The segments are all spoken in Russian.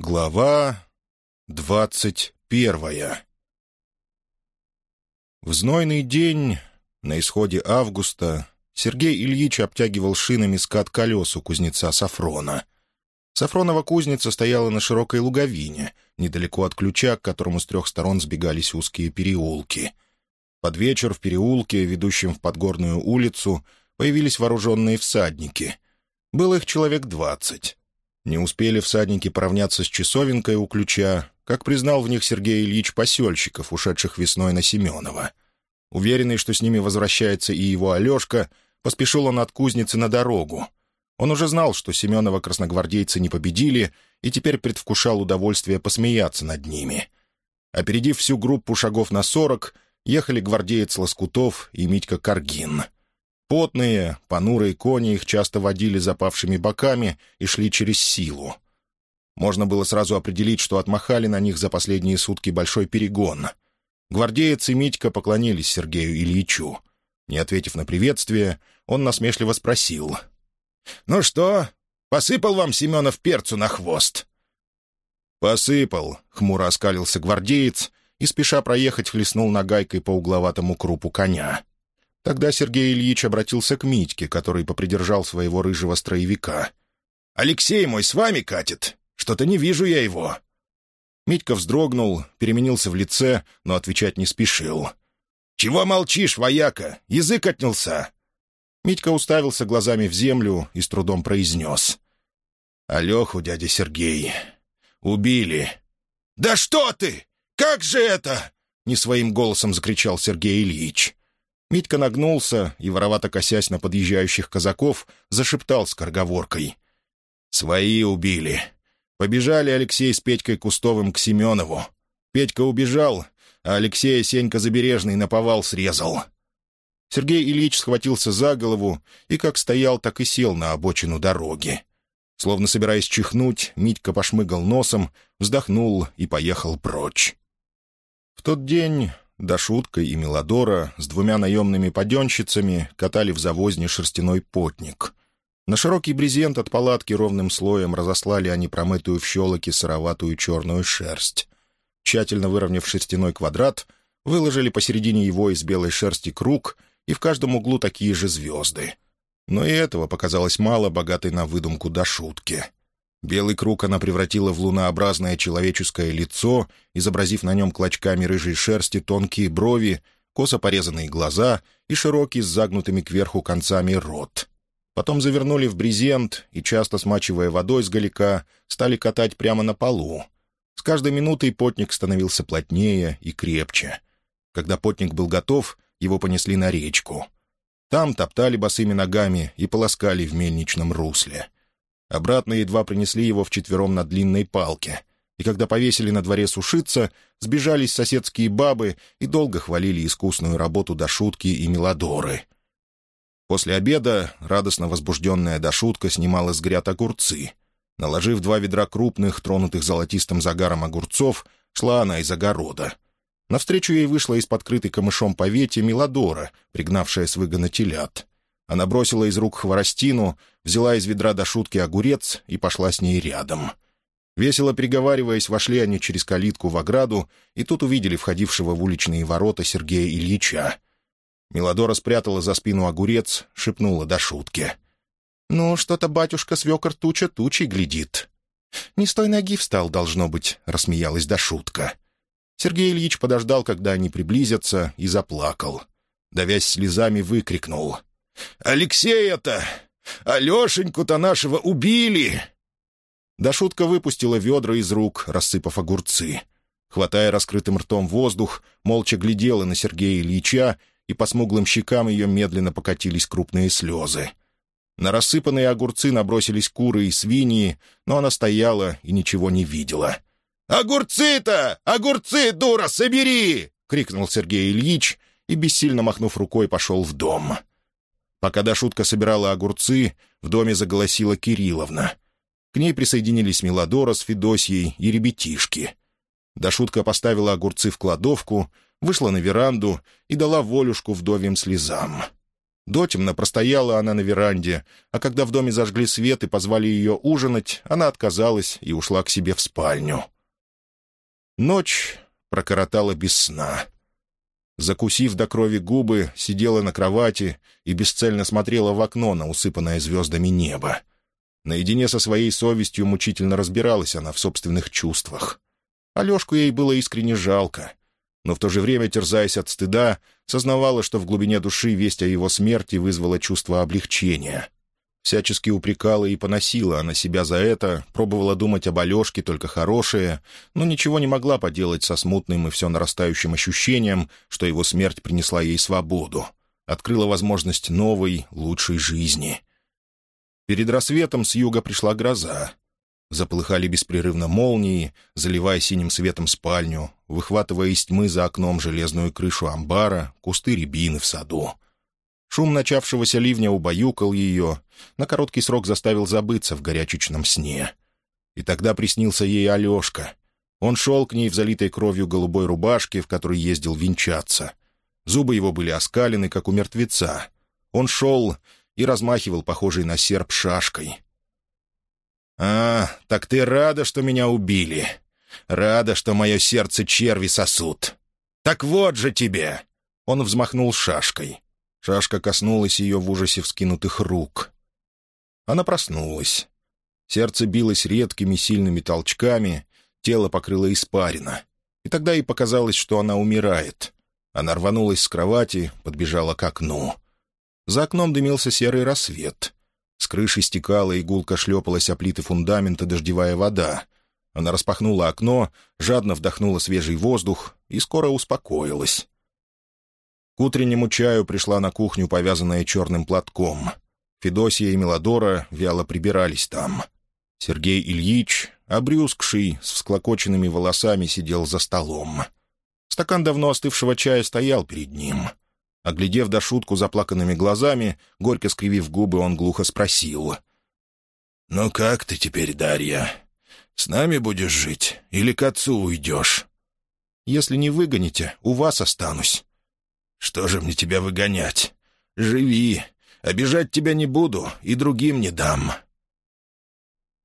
Глава двадцать первая В знойный день, на исходе августа, Сергей Ильич обтягивал шинами скат колес у кузнеца Сафрона. Сафронова кузница стояла на широкой луговине, недалеко от ключа, к которому с трех сторон сбегались узкие переулки. Под вечер в переулке, ведущем в Подгорную улицу, появились вооруженные всадники. Было их человек двадцать. Не успели всадники поравняться с часовенкой у ключа, как признал в них Сергей Ильич посельщиков, ушедших весной на Семенова. Уверенный, что с ними возвращается и его Алешка, поспешил он от кузницы на дорогу. Он уже знал, что Семенова красногвардейцы не победили, и теперь предвкушал удовольствие посмеяться над ними. Опередив всю группу шагов на сорок, ехали гвардеец Лоскутов и Митька Каргин — Потные, понурые кони их часто водили запавшими боками и шли через силу. Можно было сразу определить, что отмахали на них за последние сутки большой перегон. Гвардеец и Митька поклонились Сергею Ильичу. Не ответив на приветствие, он насмешливо спросил. «Ну что, посыпал вам Семенов перцу на хвост?» «Посыпал», — хмуро оскалился гвардеец и, спеша проехать, хлестнул нагайкой по угловатому крупу коня. Тогда Сергей Ильич обратился к Митьке, который попридержал своего рыжего строевика. «Алексей мой с вами катит? Что-то не вижу я его». Митька вздрогнул, переменился в лице, но отвечать не спешил. «Чего молчишь, вояка? Язык отнялся!» Митька уставился глазами в землю и с трудом произнес. «Алеху, дядя Сергей, убили». «Да что ты! Как же это?» — не своим голосом закричал Сергей Ильич. Митька нагнулся и, воровато косясь на подъезжающих казаков, зашептал с корговоркой. «Свои убили. Побежали Алексей с Петькой Кустовым к Семенову. Петька убежал, а Алексея Сенька Забережный наповал срезал». Сергей Ильич схватился за голову и как стоял, так и сел на обочину дороги. Словно собираясь чихнуть, Митька пошмыгал носом, вздохнул и поехал прочь. В тот день Дашутка и Мелодора с двумя наемными паденщицами катали в завозне шерстяной потник. На широкий брезент от палатки ровным слоем разослали они промытую в щелоке сыроватую черную шерсть. Тщательно выровняв шерстяной квадрат, выложили посередине его из белой шерсти круг и в каждом углу такие же звезды. Но и этого показалось мало богатой на выдумку Дашутки — Белый круг она превратила в лунообразное человеческое лицо, изобразив на нем клочками рыжей шерсти тонкие брови, косо порезанные глаза и широкий с загнутыми кверху концами рот. Потом завернули в брезент и, часто смачивая водой с галика, стали катать прямо на полу. С каждой минутой потник становился плотнее и крепче. Когда потник был готов, его понесли на речку. Там топтали босыми ногами и полоскали в мельничном русле — Обратно едва принесли его вчетвером на длинной палке. И когда повесили на дворе сушиться, сбежались соседские бабы и долго хвалили искусную работу Дашутки и Мелодоры. После обеда радостно возбужденная Дашутка снимала с гряд огурцы. Наложив два ведра крупных, тронутых золотистым загаром огурцов, шла она из огорода. Навстречу ей вышла из-под крытой камышом повете Мелодора, пригнавшая с выгона телят. Она бросила из рук хворостину, взяла из ведра до шутки огурец и пошла с ней рядом. Весело переговариваясь, вошли они через калитку в ограду, и тут увидели входившего в уличные ворота Сергея Ильича. Мелодора спрятала за спину огурец, шепнула до шутки. «Ну, что-то батюшка свекор туча тучей глядит». «Не с той ноги встал, должно быть», — рассмеялась до шутка. Сергей Ильич подождал, когда они приблизятся, и заплакал. Давясь слезами, выкрикнул. «Алексея-то! Алешеньку-то нашего убили!» Да шутка выпустила ведра из рук, рассыпав огурцы. Хватая раскрытым ртом воздух, молча глядела на Сергея Ильича, и по смуглым щекам ее медленно покатились крупные слезы. На рассыпанные огурцы набросились куры и свиньи, но она стояла и ничего не видела. «Огурцы-то! Огурцы, дура, собери!» — крикнул Сергей Ильич и, бессильно махнув рукой, пошел в дом. Пока Дашутка собирала огурцы, в доме заголосила Кирилловна. К ней присоединились Мелодора с Федосьей и ребятишки. Дашутка поставила огурцы в кладовку, вышла на веранду и дала волюшку вдовьим слезам. Дотемно простояла она на веранде, а когда в доме зажгли свет и позвали ее ужинать, она отказалась и ушла к себе в спальню. Ночь прокоротала без сна. Закусив до крови губы, сидела на кровати и бесцельно смотрела в окно на усыпанное звездами небо. Наедине со своей совестью мучительно разбиралась она в собственных чувствах. Алешку ей было искренне жалко но в то же время, терзаясь от стыда, сознавала, что в глубине души весть о его смерти вызвала чувство облегчения. Всячески упрекала и поносила она себя за это, пробовала думать об Алешке только хорошее, но ничего не могла поделать со смутным и все нарастающим ощущением, что его смерть принесла ей свободу, открыла возможность новой, лучшей жизни. Перед рассветом с юга пришла гроза. Заполыхали беспрерывно молнии, заливая синим светом спальню, выхватывая из тьмы за окном железную крышу амбара, кусты рябины в саду. Шум начавшегося ливня убаюкал ее, на короткий срок заставил забыться в горячечном сне. И тогда приснился ей Алешка. Он шел к ней в залитой кровью голубой рубашке, в которой ездил венчаться. Зубы его были оскалены, как у мертвеца. Он шел и размахивал похожей на серп шашкой. «А, так ты рада, что меня убили? Рада, что мое сердце черви сосут? Так вот же тебе!» Он взмахнул шашкой. Шашка коснулась ее в ужасе вскинутых рук. Она проснулась. Сердце билось редкими сильными толчками, тело покрыло испарина. И тогда ей показалось, что она умирает. Она рванулась с кровати, подбежала к окну. За окном дымился серый рассвет. С крыши стекала и шлепалась о плиты фундамента дождевая вода. Она распахнула окно, жадно вдохнула свежий воздух и скоро успокоилась. К утреннему чаю пришла на кухню, повязанная черным платком. Федосия и Мелодора вяло прибирались там. Сергей Ильич, обрюзгший, с всклокоченными волосами, сидел за столом. Стакан давно остывшего чая стоял перед ним — Оглядев до шутку заплаканными глазами, горько скривив губы, он глухо спросил. «Ну как ты теперь, Дарья? С нами будешь жить или к отцу уйдешь?» «Если не выгоните, у вас останусь». «Что же мне тебя выгонять? Живи. Обижать тебя не буду и другим не дам».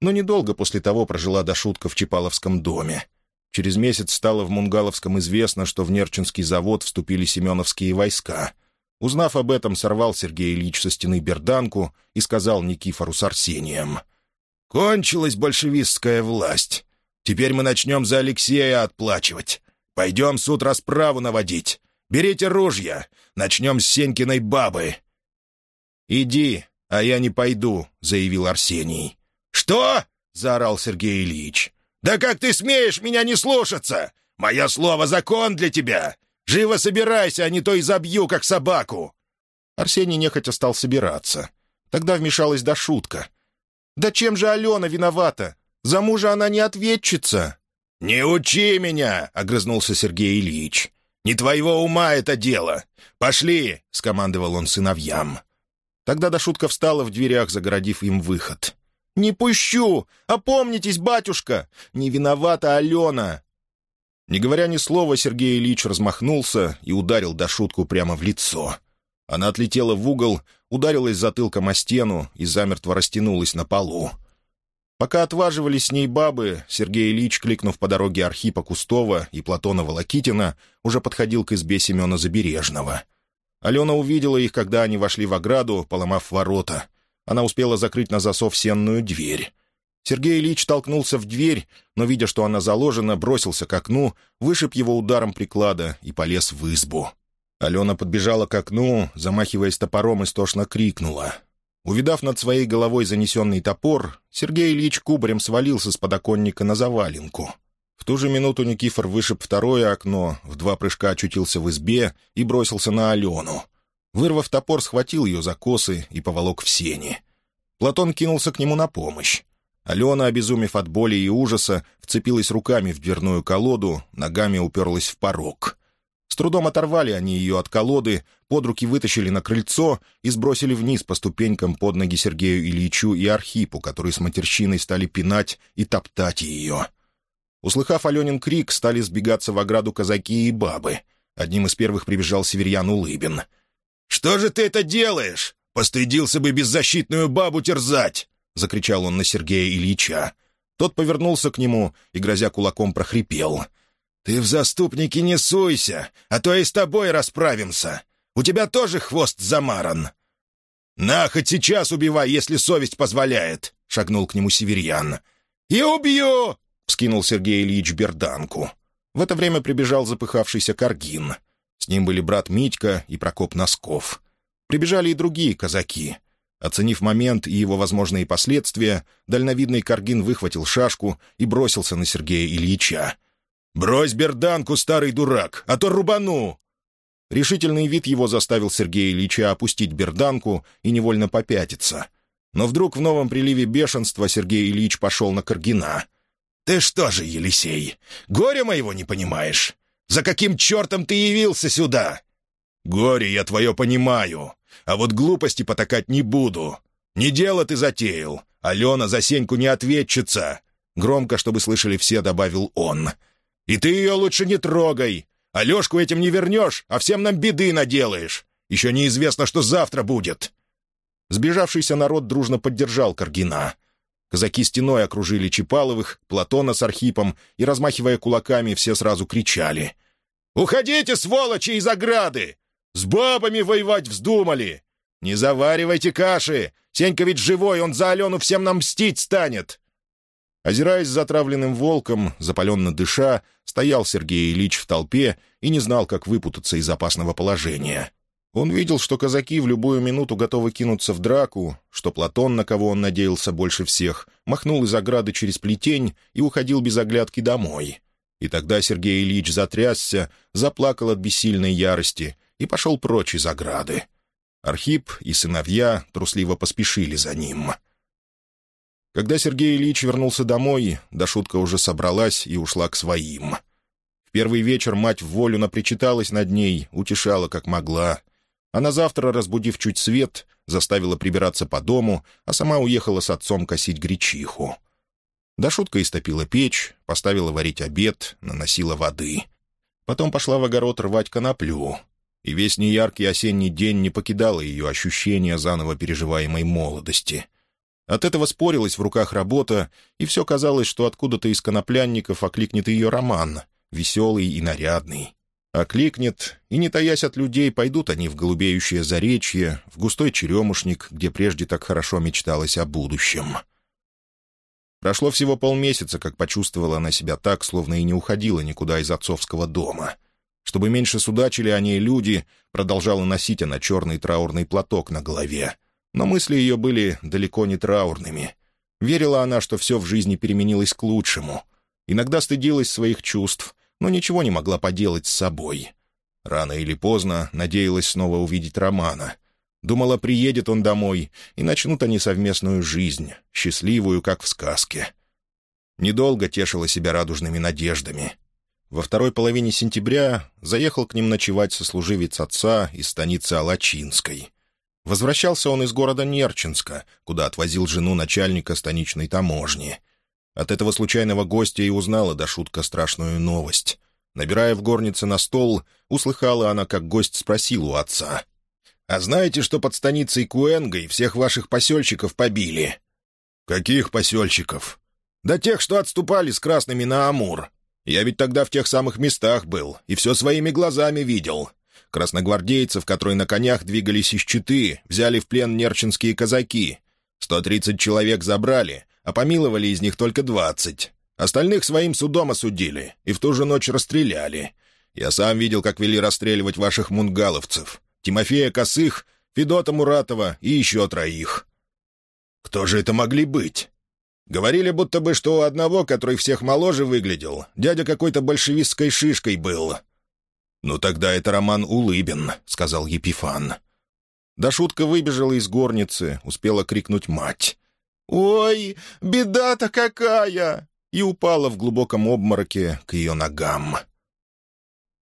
Но недолго после того прожила Дашутка в Чапаловском доме. Через месяц стало в Мунгаловском известно, что в Нерчинский завод вступили семеновские войска. Узнав об этом, сорвал Сергей Ильич со стены берданку и сказал Никифору с Арсением. «Кончилась большевистская власть. Теперь мы начнем за Алексея отплачивать. Пойдем суд расправу наводить. Берите ружья. Начнем с Сенькиной бабы». «Иди, а я не пойду», — заявил Арсений. «Что?» — заорал Сергей Ильич. «Да как ты смеешь меня не слушаться? Мое слово — закон для тебя! Живо собирайся, а не то и забью, как собаку!» Арсений нехотя стал собираться. Тогда вмешалась до шутка. «Да чем же Алена виновата? За мужа она не ответчица!» «Не учи меня!» — огрызнулся Сергей Ильич. «Не твоего ума это дело! Пошли!» — скомандовал он сыновьям. Тогда Дашутка встала в дверях, загородив им выход. «Не пущу! Опомнитесь, батюшка! Не виновата Алена!» Не говоря ни слова, Сергей Ильич размахнулся и ударил до шутку прямо в лицо. Она отлетела в угол, ударилась затылком о стену и замертво растянулась на полу. Пока отваживались с ней бабы, Сергей Ильич, кликнув по дороге Архипа Кустова и Платона Волокитина, уже подходил к избе Семена Забережного. Алена увидела их, когда они вошли в ограду, поломав ворота — она успела закрыть на засов сенную дверь. Сергей Ильич толкнулся в дверь, но, видя, что она заложена, бросился к окну, вышиб его ударом приклада и полез в избу. Алена подбежала к окну, замахиваясь топором, истошно крикнула. Увидав над своей головой занесенный топор, Сергей Ильич кубарем свалился с подоконника на заваленку. В ту же минуту Никифор вышиб второе окно, в два прыжка очутился в избе и бросился на Алену. Вырвав топор, схватил ее за косы и поволок в сени. Платон кинулся к нему на помощь. Алена, обезумев от боли и ужаса, вцепилась руками в дверную колоду, ногами уперлась в порог. С трудом оторвали они ее от колоды, под руки вытащили на крыльцо и сбросили вниз по ступенькам под ноги Сергею Ильичу и Архипу, которые с матерщиной стали пинать и топтать ее. Услыхав Аленин крик, стали сбегаться в ограду казаки и бабы. Одним из первых прибежал северьян Улыбин — «Что же ты это делаешь? Постыдился бы беззащитную бабу терзать!» — закричал он на Сергея Ильича. Тот повернулся к нему и, грозя кулаком, прохрипел. «Ты в заступники не суйся, а то и с тобой расправимся. У тебя тоже хвост замаран». «На, хоть сейчас убивай, если совесть позволяет», — шагнул к нему Северьян. «И убью!» — вскинул Сергей Ильич берданку. В это время прибежал запыхавшийся Каргин. С ним были брат Митька и Прокоп Носков. Прибежали и другие казаки. Оценив момент и его возможные последствия, дальновидный Каргин выхватил шашку и бросился на Сергея Ильича. «Брось берданку, старый дурак, а то рубану!» Решительный вид его заставил Сергея Ильича опустить берданку и невольно попятиться. Но вдруг в новом приливе бешенства Сергей Ильич пошел на Каргина. «Ты что же, Елисей, горя моего не понимаешь? За каким чертом ты явился сюда?» «Горе я твое понимаю, а вот глупости потакать не буду. Не дело ты затеял, Алена за Сеньку не ответчица!» Громко, чтобы слышали все, добавил он. «И ты ее лучше не трогай. Алешку этим не вернешь, а всем нам беды наделаешь. Еще неизвестно, что завтра будет». Сбежавшийся народ дружно поддержал Каргина. Казаки стеной окружили Чипаловых, Платона с Архипом, и, размахивая кулаками, все сразу кричали. «Уходите, сволочи, из ограды! С бабами воевать вздумали! Не заваривайте каши! Сенька ведь живой, он за Алену всем нам мстить станет!» Озираясь затравленным волком, запаленно дыша, стоял Сергей Ильич в толпе и не знал, как выпутаться из опасного положения. Он видел, что казаки в любую минуту готовы кинуться в драку, что Платон, на кого он надеялся больше всех, махнул из ограды через плетень и уходил без оглядки домой. И тогда Сергей Ильич затрясся, заплакал от бессильной ярости и пошел прочь из ограды. Архип и сыновья трусливо поспешили за ним. Когда Сергей Ильич вернулся домой, Дашутка уже собралась и ушла к своим. В первый вечер мать в волю напричиталась над ней, утешала как могла — а на завтра, разбудив чуть свет, заставила прибираться по дому, а сама уехала с отцом косить гречиху. Да шутка истопила печь, поставила варить обед, наносила воды. Потом пошла в огород рвать коноплю. И весь неяркий осенний день не покидало ее ощущение заново переживаемой молодости. От этого спорилась в руках работа, и все казалось, что откуда-то из коноплянников окликнет ее роман, веселый и нарядный. Окликнет, и, не таясь от людей, пойдут они в голубеющее заречье, в густой черемушник, где прежде так хорошо мечталось о будущем. Прошло всего полмесяца, как почувствовала она себя так, словно и не уходила никуда из отцовского дома. Чтобы меньше судачили о ней люди, продолжала носить она черный траурный платок на голове. Но мысли ее были далеко не траурными. Верила она, что все в жизни переменилось к лучшему. Иногда стыдилась своих чувств — но ничего не могла поделать с собой. Рано или поздно надеялась снова увидеть Романа. Думала, приедет он домой, и начнут они совместную жизнь, счастливую, как в сказке. Недолго тешила себя радужными надеждами. Во второй половине сентября заехал к ним ночевать сослуживец отца из станицы Алачинской. Возвращался он из города Нерчинска, куда отвозил жену начальника станичной таможни — от этого случайного гостя и узнала до шутка страшную новость. Набирая в горнице на стол, услыхала она, как гость спросил у отца. «А знаете, что под станицей Куэнгой всех ваших посельщиков побили?» «Каких посельщиков?» «Да тех, что отступали с красными на Амур. Я ведь тогда в тех самых местах был и все своими глазами видел. Красногвардейцев, которые на конях двигались из Читы, взяли в плен нерчинские казаки. Сто тридцать человек забрали, а помиловали из них только двадцать. Остальных своим судом осудили и в ту же ночь расстреляли. Я сам видел, как вели расстреливать ваших мунгаловцев. Тимофея Косых, Федота Муратова и еще троих. Кто же это могли быть? Говорили, будто бы, что у одного, который всех моложе выглядел, дядя какой-то большевистской шишкой был. «Ну тогда это Роман Улыбин», — сказал Епифан. Да шутка выбежала из горницы, успела крикнуть «Мать!» «Ой, беда-то какая!» и упала в глубоком обмороке к ее ногам.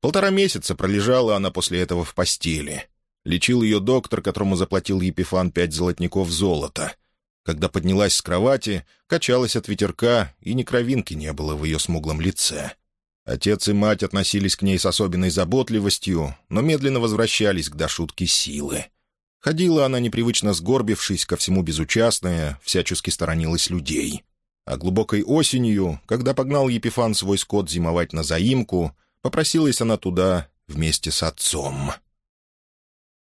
Полтора месяца пролежала она после этого в постели. Лечил ее доктор, которому заплатил Епифан пять золотников золота. Когда поднялась с кровати, качалась от ветерка, и ни кровинки не было в ее смуглом лице. Отец и мать относились к ней с особенной заботливостью, но медленно возвращались к дошутке силы. Ходила она, непривычно сгорбившись, ко всему безучастная, всячески сторонилась людей. А глубокой осенью, когда погнал Епифан свой скот зимовать на заимку, попросилась она туда вместе с отцом.